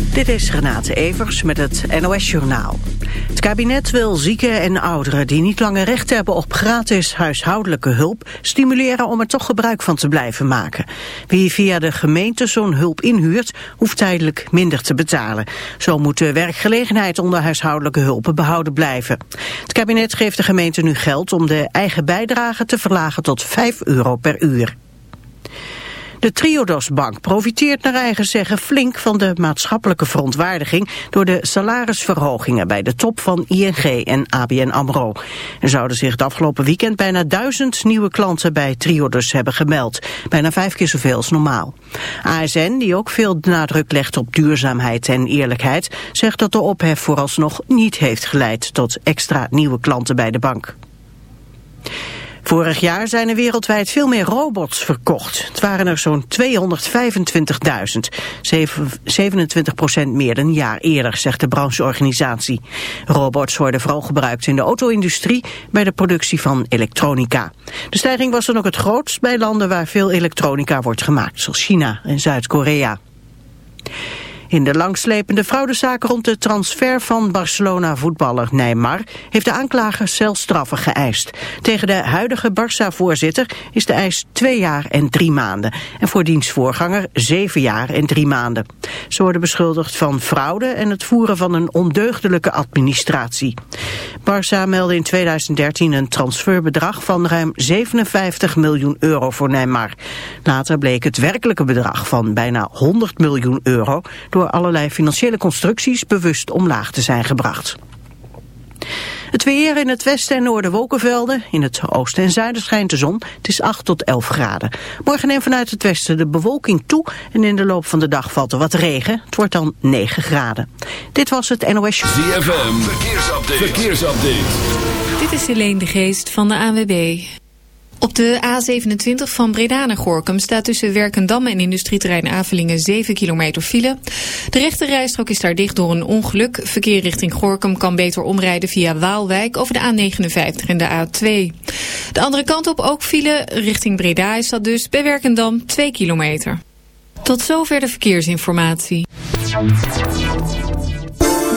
Dit is Renate Evers met het NOS Journaal. Het kabinet wil zieken en ouderen die niet langer recht hebben op gratis huishoudelijke hulp stimuleren om er toch gebruik van te blijven maken. Wie via de gemeente zo'n hulp inhuurt, hoeft tijdelijk minder te betalen. Zo moet de werkgelegenheid onder huishoudelijke hulpen behouden blijven. Het kabinet geeft de gemeente nu geld om de eigen bijdrage te verlagen tot 5 euro per uur. De Triodos-bank profiteert naar eigen zeggen flink van de maatschappelijke verontwaardiging door de salarisverhogingen bij de top van ING en ABN AMRO. Er zouden zich het afgelopen weekend bijna duizend nieuwe klanten bij Triodos hebben gemeld. Bijna vijf keer zoveel als normaal. ASN, die ook veel nadruk legt op duurzaamheid en eerlijkheid, zegt dat de ophef vooralsnog niet heeft geleid tot extra nieuwe klanten bij de bank. Vorig jaar zijn er wereldwijd veel meer robots verkocht. Het waren er zo'n 225.000, 27% meer dan een jaar eerder, zegt de brancheorganisatie. Robots worden vooral gebruikt in de auto-industrie bij de productie van elektronica. De stijging was dan ook het grootst bij landen waar veel elektronica wordt gemaakt, zoals China en Zuid-Korea. In de langslepende fraudezaak rond de transfer van Barcelona-voetballer Neymar heeft de aanklager celstraffen geëist. Tegen de huidige Barça-voorzitter is de eis twee jaar en drie maanden. En voor diens voorganger zeven jaar en drie maanden. Ze worden beschuldigd van fraude en het voeren van een ondeugdelijke administratie. Barça meldde in 2013 een transferbedrag van ruim 57 miljoen euro voor Neymar. Later bleek het werkelijke bedrag van bijna 100 miljoen euro allerlei financiële constructies bewust omlaag te zijn gebracht. Het weer in het westen en noorden wolkenvelden. In het oosten en zuiden schijnt de zon. Het is 8 tot 11 graden. Morgen neemt vanuit het westen de bewolking toe. En in de loop van de dag valt er wat regen. Het wordt dan 9 graden. Dit was het NOS Show. ZFM. Verkeersupdate. Verkeersupdate. Dit is Helene de Geest van de ANWB. Op de A27 van Breda naar Gorkum staat tussen Werkendam en industrieterrein Avelingen 7 kilometer file. De rechte rijstrook is daar dicht door een ongeluk. Verkeer richting Gorkum kan beter omrijden via Waalwijk over de A59 en de A2. De andere kant op ook file richting Breda is dat dus bij Werkendam 2 kilometer. Tot zover de verkeersinformatie.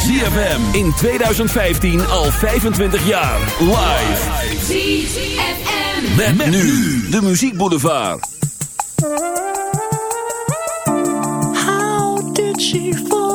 ZFM in 2015 al 25 jaar. Live. ZFM. Met, met nu de Muziekboulevard. How did she fall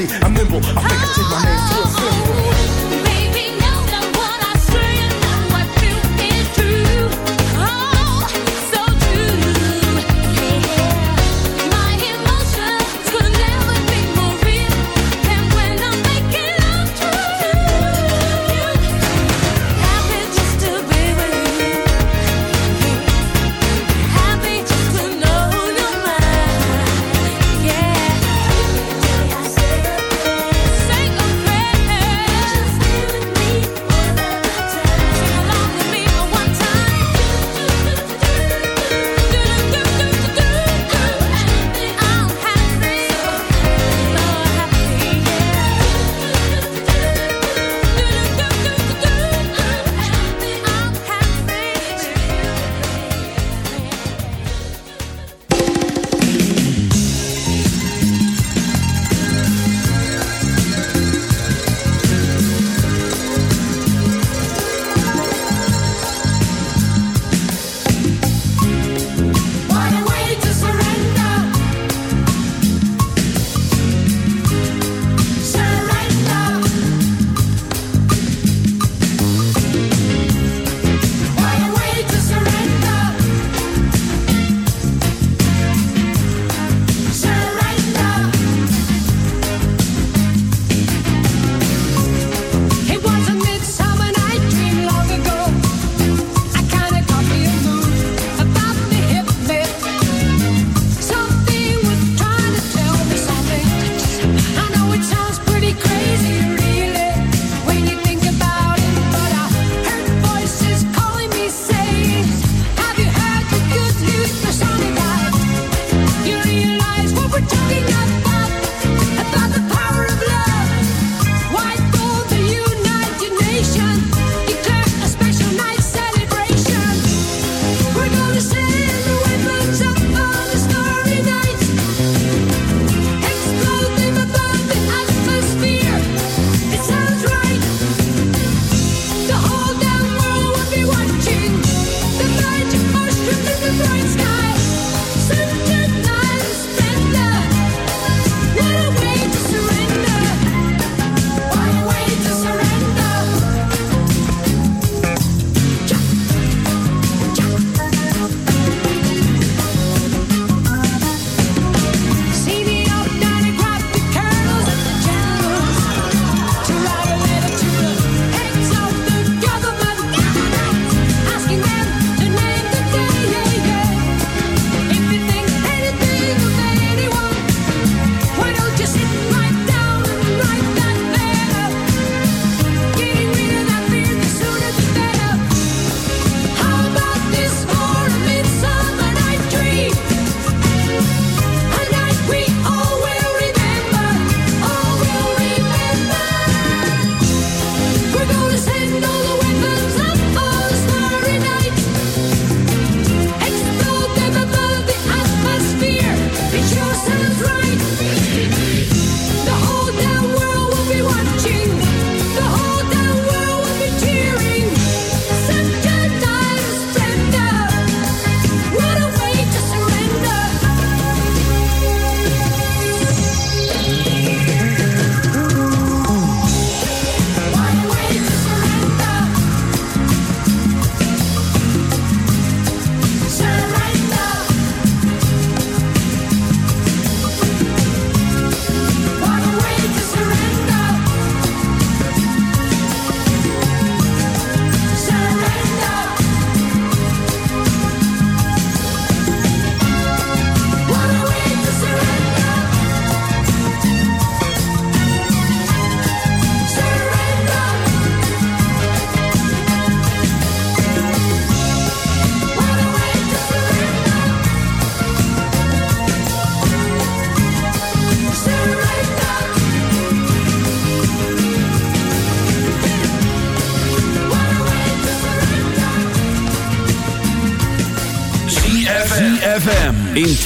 nasty.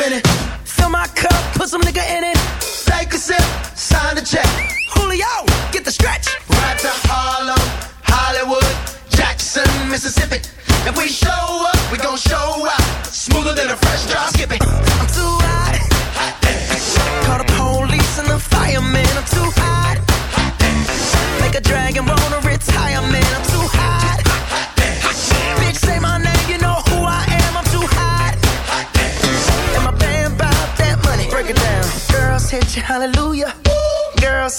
Minute. Fill my cup, put some nigga in it. Take a sip, sign the check. Julio, get the stretch. Right to Harlem, Hollywood, Jackson, Mississippi. If we show up, we gon' show out. Smoother than a fresh drop. Skip it.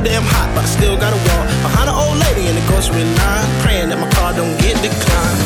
damn hot, but I still gotta walk behind an old lady in the grocery line, praying that my car don't get declined.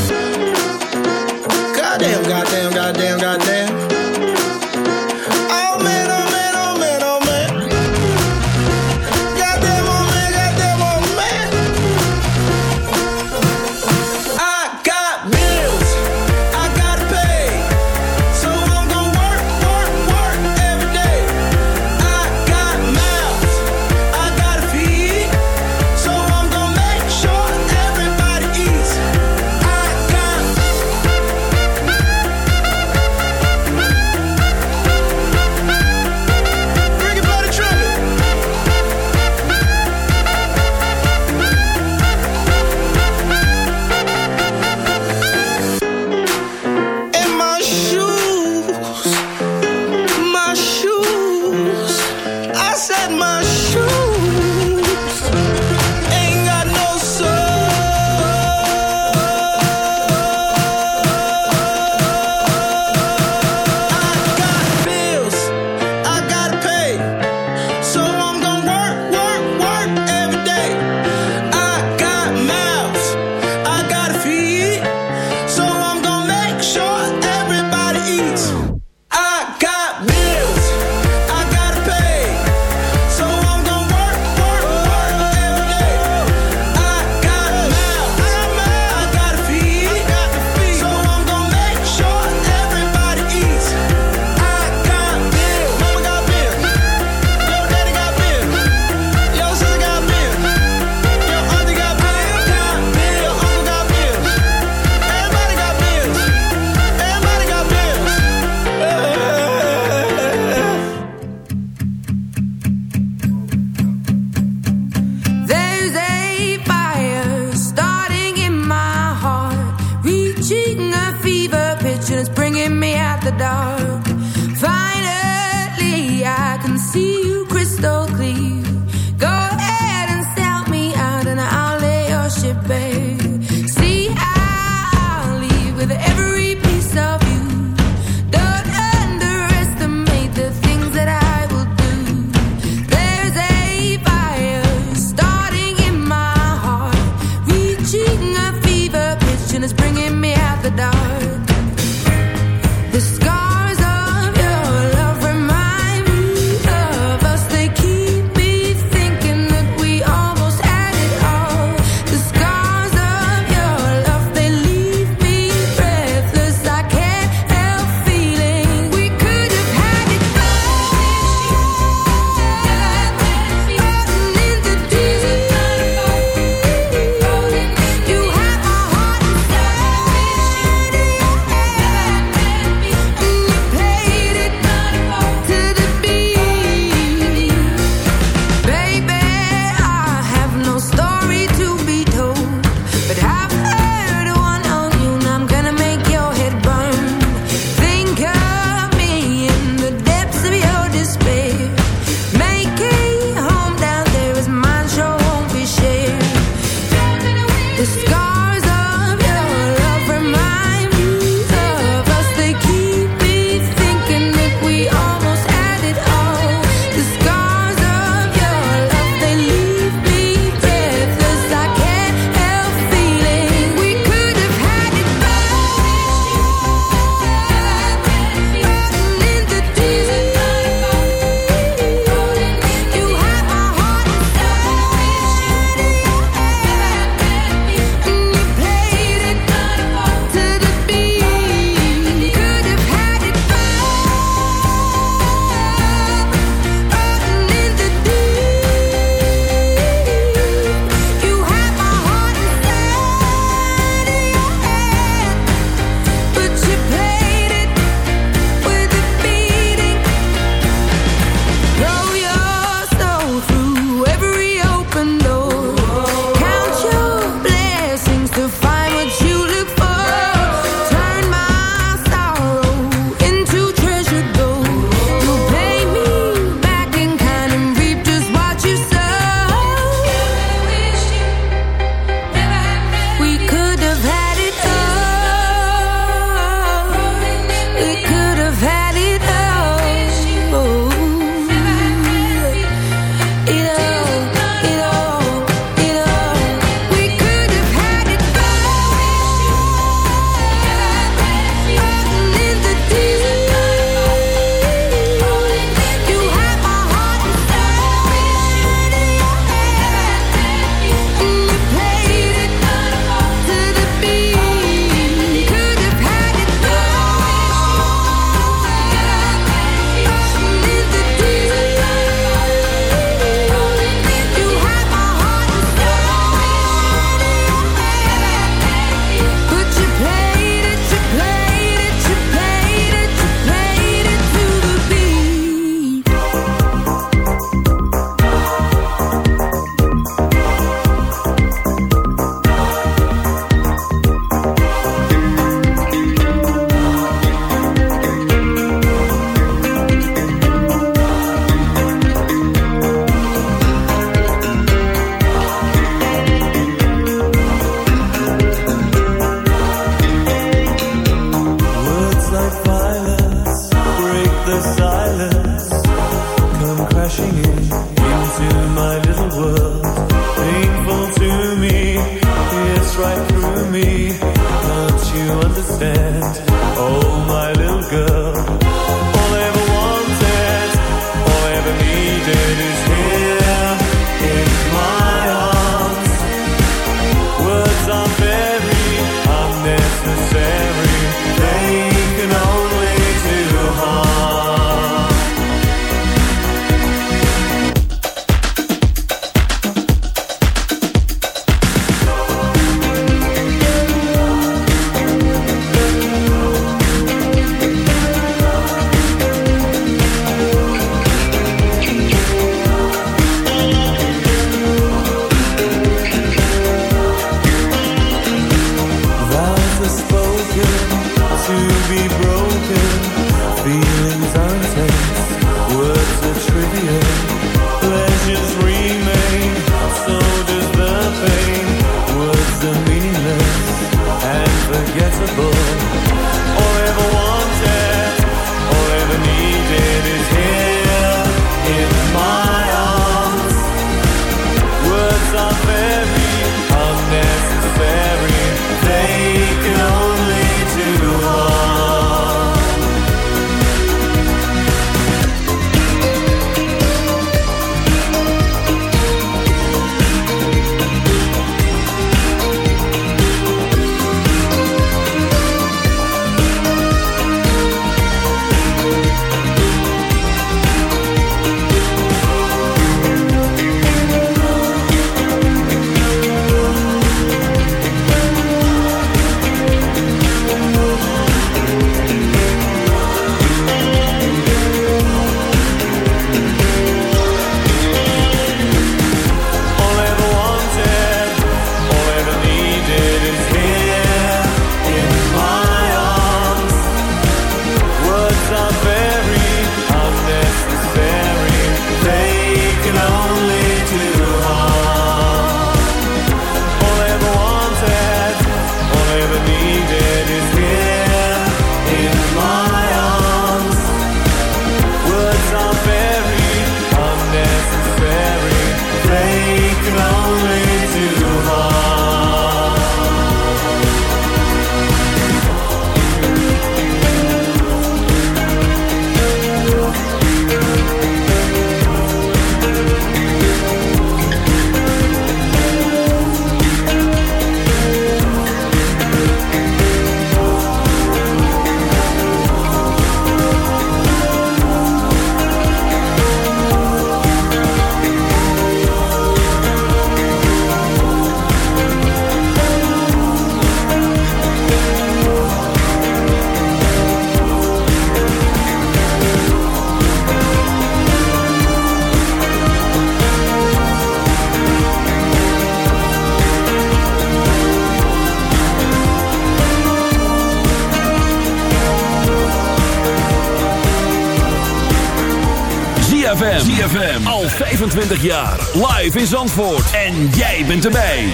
ZFM. Al 25 jaar. Live in Zandvoort. En jij bent erbij.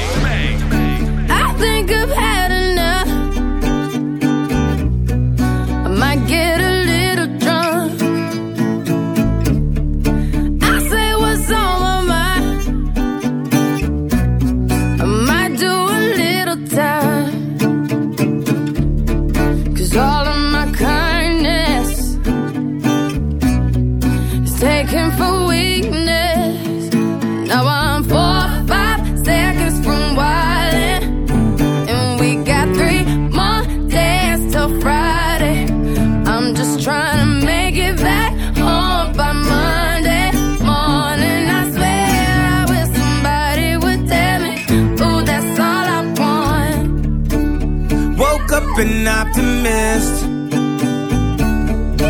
I think of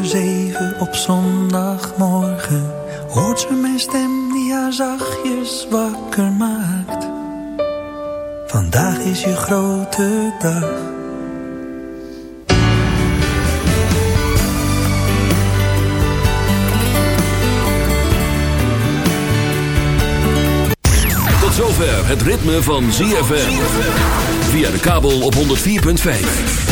over op zondagmorgen hoort ze mijn stem die haar zachtjes wakker maakt. Vandaag is je grote dag. Tot zover het ritme van ZFM. Via de kabel op 104.5.